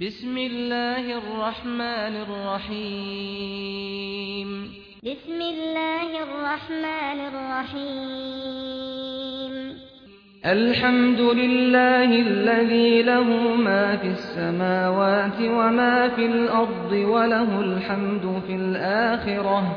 بسم الله الرحمن الرحيم بسم الله الرحمن الرحيم الحمد لله الذي له ما في السماوات وما في الأرض وله الحمد في الآخرة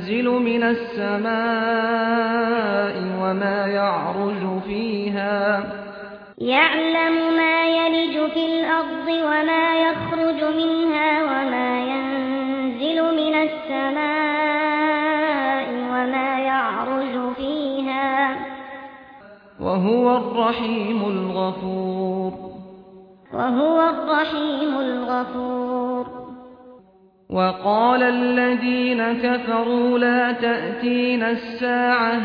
ينزل من السماء وما يعرج فيها. يعلم ما يلج في الأرض وما يخرج منها وما ينزل من السماء وما يعرج فيها. وهو الرحيم الغفور. وهو الرحيم الغفور. وقال الذين كفروا لا تأتين الساعة.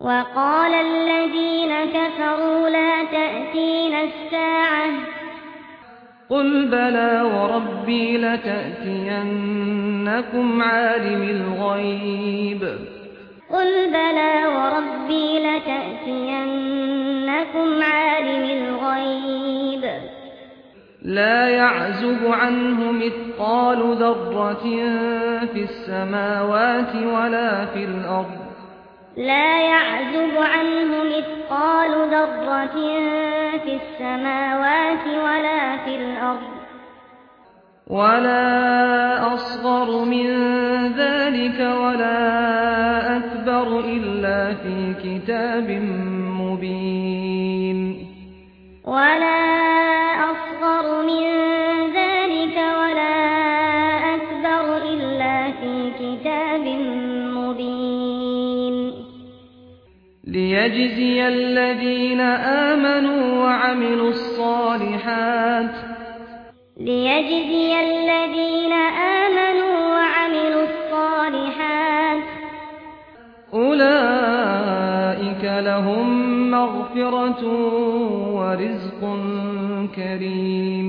وقال الذين كفروا لا تأتين الساعة. قل بلى وربي لتأتينكم عالم الغيب. قل بلى وربي لتأتينكم عالم الغيب. لا يعزب عنه مثقال ذرة في السماوات ولا في الأرض. لا يعزب عنه مثقال ذرة في السماوات ولا في الأرض. ولا أصغر من ذلك ولا أكبر إلا في كتاب مبين. ولا أصغر لِيَجْزِيَ الَّذِينَ آمَنُوا وَعَمِلُوا الصَّالِحَاتِ لِيَجْزِيَ الَّذِينَ آمَنُوا وَعَمِلُوا الصَّالِحَاتِ أُولَئِكَ لَهُم مَّغْفِرَةٌ وَرِزْقٌ كَرِيمٌ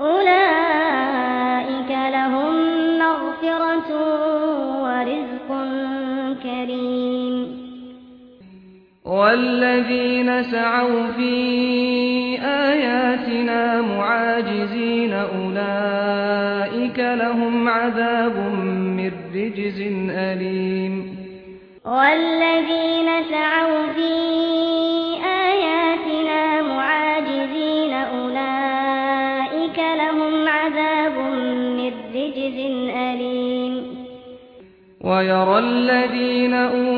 أُولَئِكَ لَهُم مَّغْفِرَةٌ وَرِزْقٌ والذين سعوا في آياتنا معاجزين أولئك لهم عذاب من رجز أليم. والذين سعوا في آياتنا معاجزين أولئك لهم عذاب من رجز أليم. ويرى الذين أولئك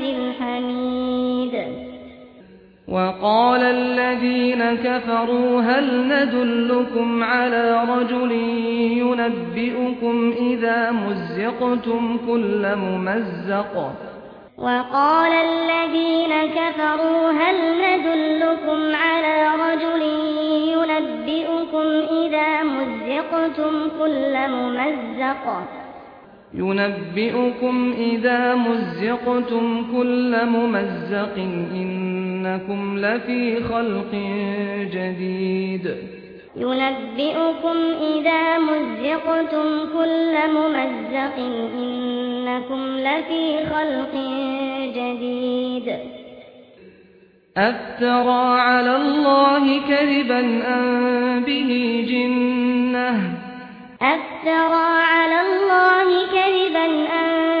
وقال الذين كفروا هل ندلكم على رجل ينبئكم إذا مزقتم كل ممزق وقال الذين كفروا هل ندلكم على رجل ينبئكم إذا مزقتم كل ممزق ينبئكم إذا مزقتم كل ممزق إن إنكم لفي خلق جديد. ينبئكم إذا مزقتم كل ممزق إنكم لفي خلق جديد. أفترى على الله كذبا أن به جنة. أفترى على الله كذبا أن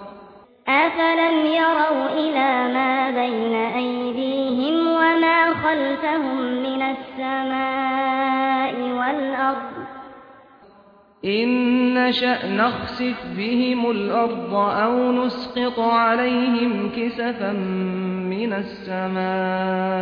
أفلم يروا إلى ما بين أيديهم وما خلفهم من السماء والأرض إن شأ نخسف بهم الأرض أو نسقط عليهم كسفا من السماء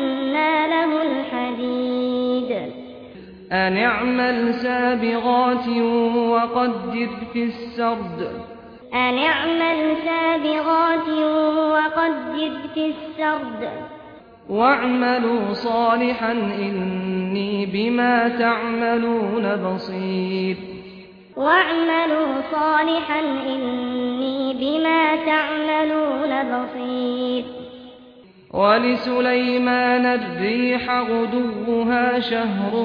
أن اعمل سابغات وقدر في السرد أن اعمل سابغات وقدر في السرد واعملوا صالحا إني بما تعملون بصير واعملوا صالحا إني بما تعملون بصير ولسليمان الريح غدوها شهر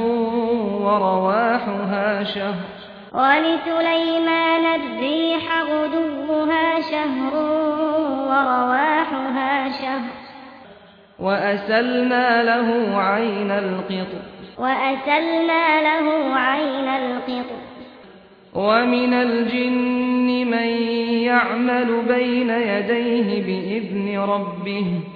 ورواحها شهر. ولسليمان الريح غدوها شهر ورواحها شهر. وأسلنا له عين القطر. وأسلنا له عين القطر. ومن الجن من يعمل بين يديه بإذن ربه.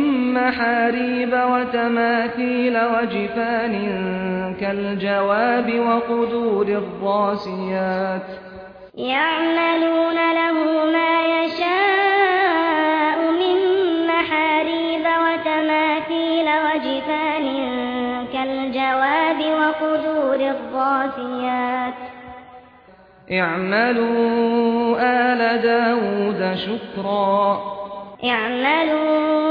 محاريب وتماثيل وجفان كالجواب وقدور الراسيات. يعملون له ما يشاء من محاريب وتماثيل وجفان كالجواب وقدور الراسيات. اعملوا آل داود شكرا. اعملوا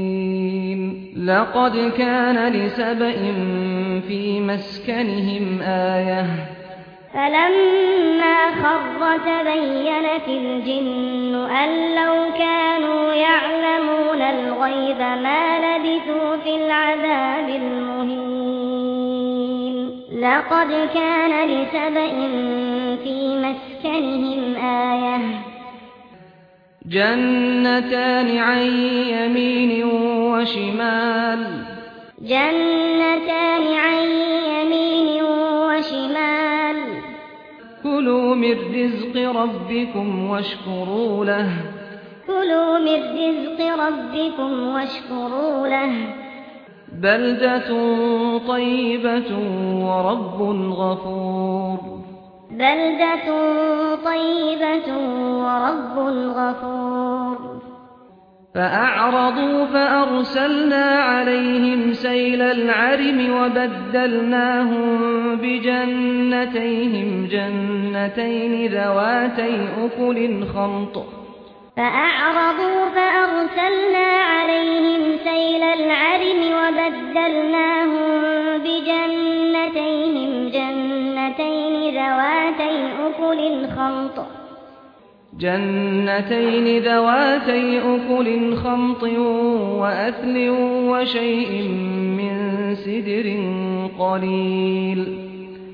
لقد كان لسبأ في مسكنهم آية. فلما خر تبينت الجن أن لو كانوا يعلمون الغيب ما لبثوا في العذاب المهين. لقد كان لسبأ في مسكنهم آية. جنتان عن يمين وشمال. جنتان عن يمين وشمال. كلوا من رزق ربكم واشكروا له. كلوا من رزق ربكم واشكروا له. بلدة طيبة ورب غفور. بلدة طيبة ورب غفور. فأعرضوا فأرسلنا عليهم سيل العرم وبدلناهم بجنتيهم جنتين ذواتي أكل خمط. فأعرضوا فأرسلنا عليهم سيل العرم وبدلناهم بجنتيهم جنتين ذواتي أكل خمط جنتين ذواتي أكل خمط وأثل وشيء من سدر قليل.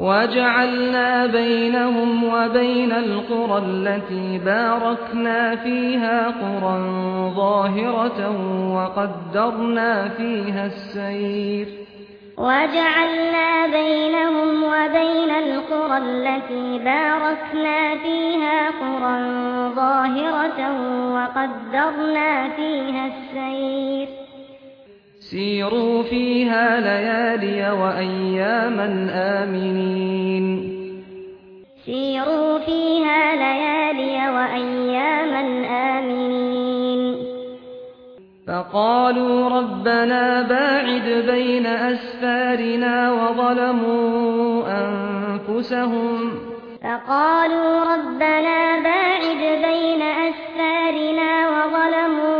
وَجَعَلْنَا بَيْنَهُمْ وَبَيْنَ الْقُرَى الَّتِي بَارَكْنَا فِيهَا قُرًى ظَاهِرَةً وَقَدَّرْنَا فِيهَا السَّيْرَ. وَجَعَلْنَا بَيْنَهُمْ وَبَيْنَ الْقُرَى الَّتِي بَارَكْنَا فِيهَا قُرًى ظَاهِرَةً وَقَدَّرْنَا فِيهَا السَّيْرَ. سيروا فيها ليالي وأياما آمنين. سيروا فيها ليالي وأياما آمنين. فقالوا ربنا باعد بين أسفارنا وظلموا أنفسهم. فقالوا ربنا باعد بين أسفارنا وظلموا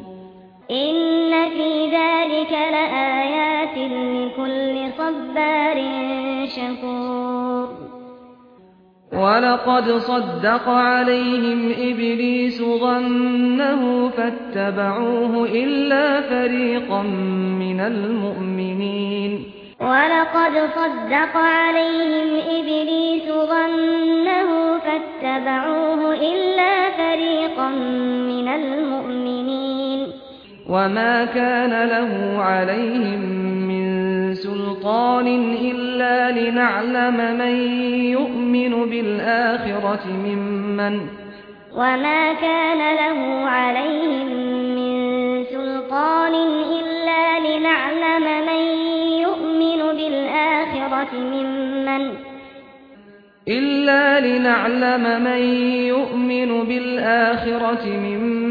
ان في ذلك لآيات لكل صبار شكور ولقد صدق عليهم إبليس ظنه فاتبعوه إلا فريقا من المؤمنين ولقد صدق عليهم إبليس ظنه فاتبعوه إلا فريقا من المؤمنين وما كان له عليهم من سلطان إلا لنعلم من يؤمن بالآخرة ممن وما كان له عليهم من سلطان إلا لنعلم من يؤمن بالآخرة ممن إلا لنعلم من يؤمن بالآخرة ممن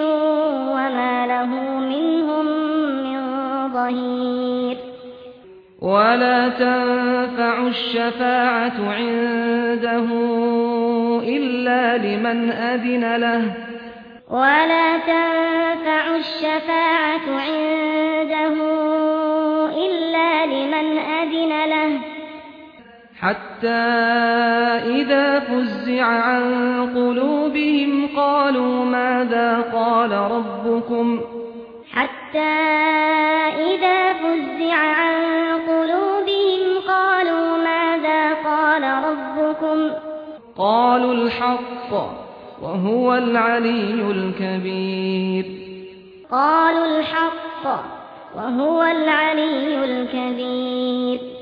وما له منهم من ظهير ولا تنفع الشفاعة عنده إلا لمن أذن له. ولا تنفع الشفاعة عنده حتى إذا فزع عن قلوبهم قالوا ماذا قال ربكم حتى إذا فزع عن قلوبهم قالوا ماذا قال ربكم قالوا الحق وهو العلي الكبير قالوا الحق وهو العلي الكبير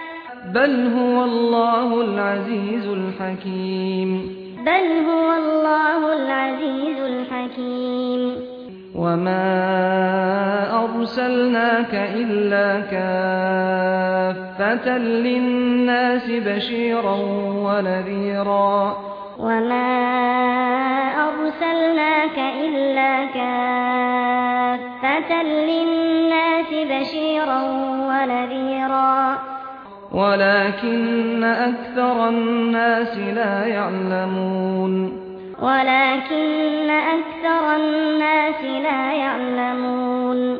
بل هو الله العزيز الحكيم. بل هو الله العزيز الحكيم. وما ارسلناك الا كافة للناس بشيرا ونذيرا. وما ارسلناك الا كافة للناس بشيرا ونذيرا. ولكن أكثر الناس لا يعلمون. ولكن أكثر الناس لا يعلمون.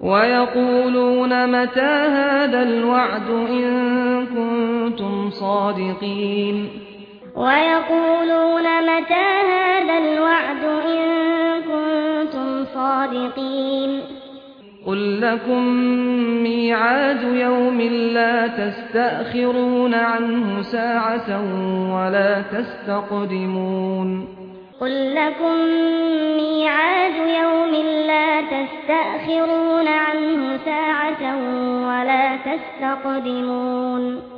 ويقولون متى هذا الوعد إن كنتم صادقين؟ ويقولون متى هذا الوعد إن كنتم صادقين. قل لكم ميعاد يوم لا تستأخرون عنه ساعة ولا تستقدمون قل لكم ميعاد يوم لا تستأخرون عنه ساعة ولا تستقدمون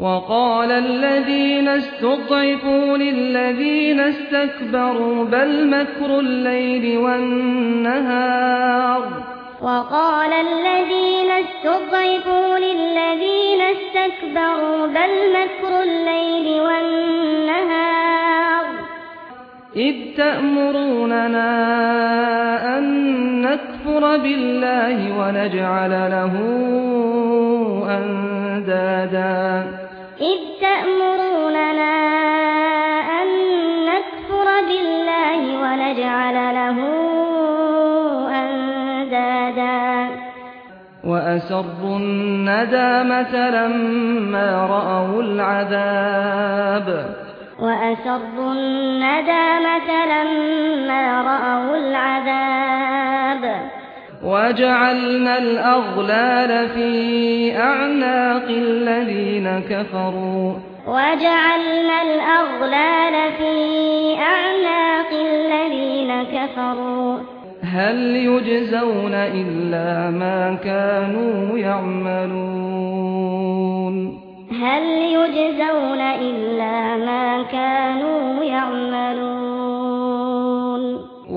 وقال الذين استضعفوا للذين استكبروا بل مكر الليل والنهار. وقال الذين استضعفوا للذين استكبروا بل مكر الليل والنهار. إذ تأمروننا أن نكفر بالله ونجعل له أندادا. إذ تأمروننا أن نكفر بالله ونجعل له أندادا إذ تأمروننا أن نكفر بالله ونجعل له أندادا. وأسروا الندامة لما رأوا العذاب. وأسروا الندامة لما رأوا العذاب. وَجَعَلْنَا الْأَغْلَالَ فِي أَعْنَاقِ الَّذِينَ كَفَرُوا. وَجَعَلْنَا الْأَغْلَالَ فِي أَعْنَاقِ الَّذِينَ كَفَرُوا. هَلْ يُجْزَوْنَ إِلَّا مَا كَانُوا يَعْمَلُونَ؟ هَلْ يُجْزَوْنَ إِلَّا مَا كَانُوا يَعْمَلُونَ؟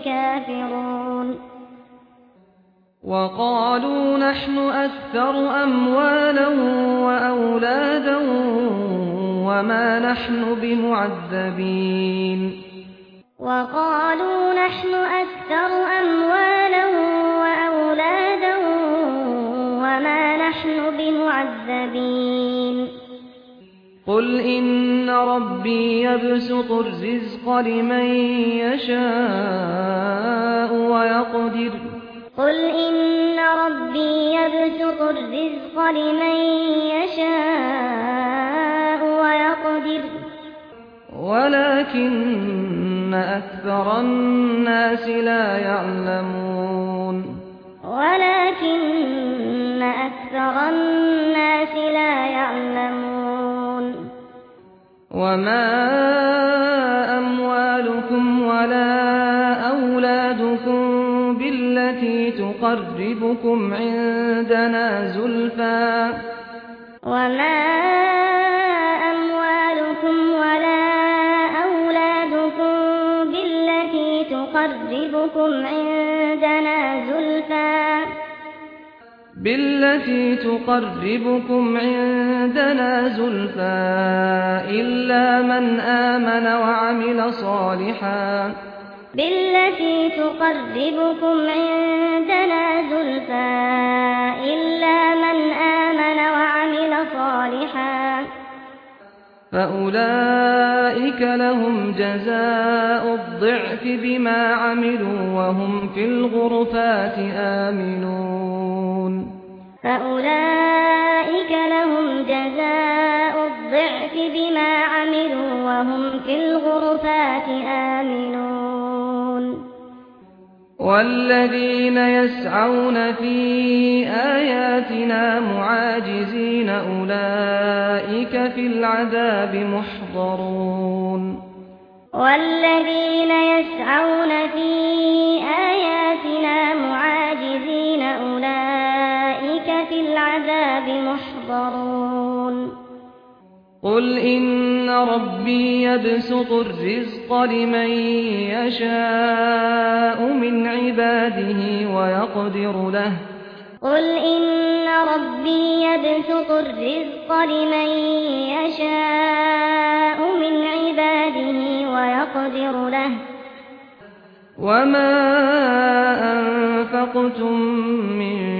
الْكَافِرُونَ. وقالوا نحن أكثر أموالا وأولادا وما نحن بمعذبين. وقالوا نحن أكثر أموالا وأولادا وما نحن بمعذبين. قل إن ربي يبسط الرزق لمن يشاء ويقدر. قل إن ربي يبسط الرزق لمن يشاء ويقدر. ولكن أكثر الناس لا يعلمون. ولكن أكثر الناس لا يعلمون. وما أموالكم ولا أولادكم بالتي تقربكم عندنا زلفا وما أموالكم ولا أولادكم بالتي تقربكم عندنا زلفا بالتي تقربكم عندنا زلفى إلا من آمن وعمل صالحا. بالتي تقربكم عندنا زلفى إلا من آمن وعمل صالحا. فأولئك لهم جزاء الضعف بما عملوا وهم في الغرفات آمنون فأولئك لهم جزاء الضعف بما عملوا وهم في الغرفات آمنون والذين يسعون في آياتنا معاجزين أولئك في العذاب محضرون. والذين يسعون في آياتنا معاجزين أولئك في العذاب محضرون. قل إن ربي يبسط الرزق لمن يشاء من عباده ويقدر له. قل إن ربي يبسط الرزق لمن يشاء من عباده ويقدر له. وما أنفقتم من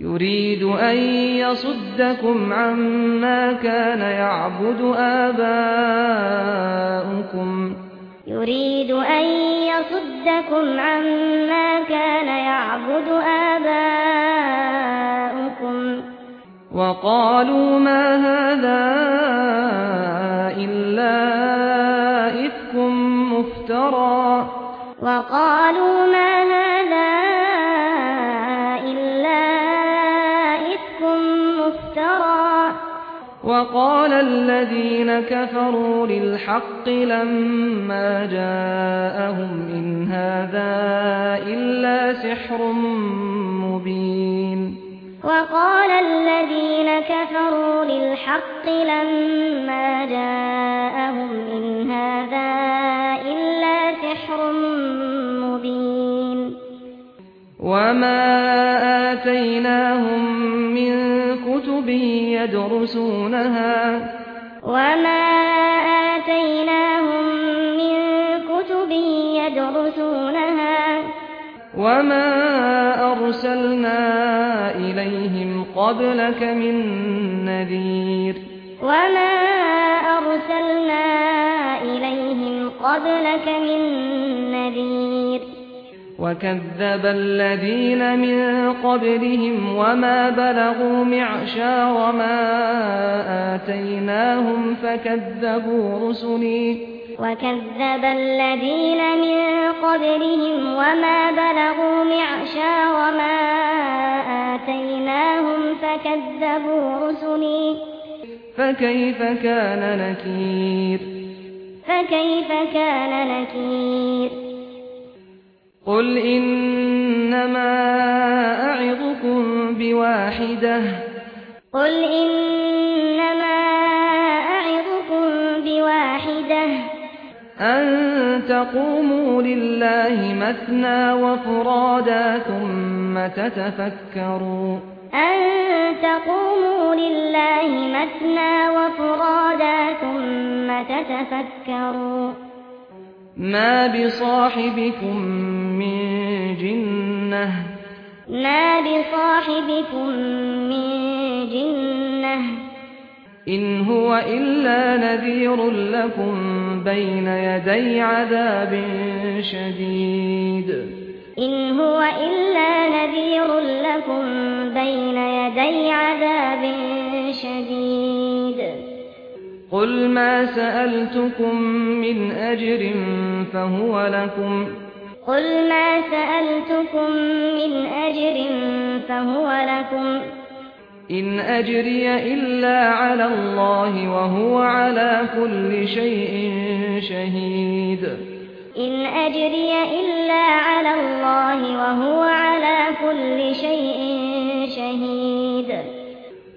يريد أن يصدكم عما كان يعبد آباؤكم. يريد أن يصدكم عما كان يعبد آباؤكم. وقالوا ما هذا إلا إفك مفترى. وقالوا ما هذا وقال الذين كفروا للحق لما جاءهم إن هذا إلا سحر مبين. وقال الذين كفروا للحق لما جاءهم إن هذا إلا سحر مبين. وما آتيناهم من كتب يدرسونها وما آتيناهم من كتب يدرسونها وما أرسلنا إليهم قبلك من نذير وما أرسلنا إليهم قبلك من نذير وكذب الذين من قبلهم وما بلغوا معشار ما آتيناهم فكذبوا رسلي. وكذب الذين من قبلهم وما بلغوا معشار ما آتيناهم فكذبوا رسلي. فكيف كان نكير؟ فكيف كان نكير؟ قل إنما أعظكم بواحدة. قل إنما أعظكم بواحدة. أن تقوموا لله مثنى وفرادا ثم تتفكروا. أن تقوموا لله مثنى وفرادا ثم تتفكروا. ما بصاحبكم من جنة ما بصاحبكم من جنة إن هو إلا نذير لكم بين يدي عذاب شديد إن هو إلا نذير لكم بين يدي عذاب شديد قل ما سألتكم من أجر فهو لكم قل ما سألتكم من أجر فهو لكم إن أجري إلا على الله وهو على كل شيء شهيد. إن أجري إلا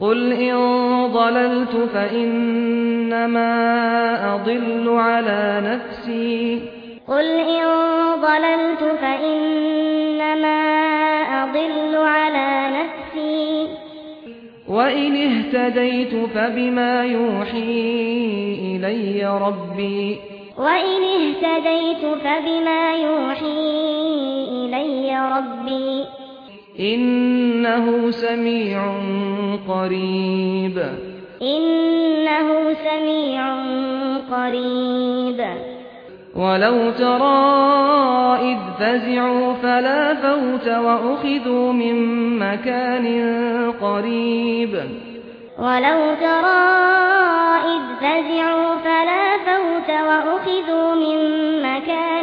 قل إن ضللت فإنما أضل على نفسي قل إن ضللت فإنما أضل على نفسي وإن اهتديت فبما يوحي إلي ربي وإن اهتديت فبما يوحي إلي ربي إنه سميع قريب. إنه سميع قريب. ولو ترى إذ فزعوا فلا فوت وأخذوا من مكان قريب. ولو ترى إذ فزعوا فلا فوت وأخذوا من مكان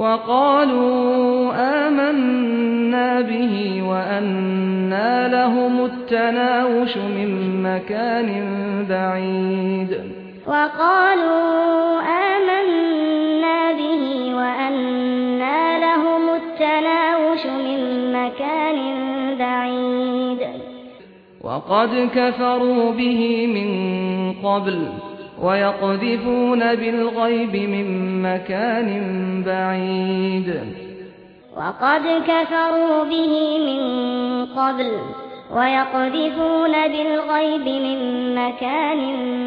وقالوا آمنا به وأنا لهم التناوش من مكان بعيد. وقالوا آمنا به وأنا لهم التناوش من مكان بعيد. وقد كفروا به من قبل. ويقذفون بالغيب من مكان بعيد. وقد كفروا به من قبل ويقذفون بالغيب من مكان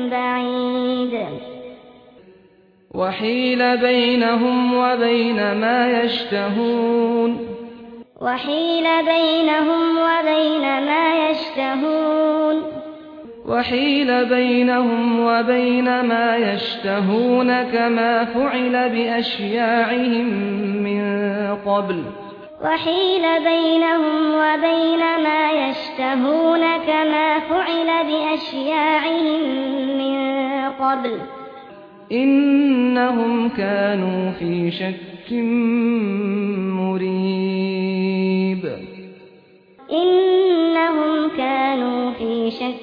بعيد. وحيل بينهم وبين ما يشتهون. وحيل بينهم وبين ما يشتهون. وحيل بينهم وبين ما يشتهون كما فعل بأشياعهم من قبل. وحيل بينهم وبين ما يشتهون كما فعل بأشياعهم من قبل. إنهم كانوا في شك مريب. إنهم كانوا في شك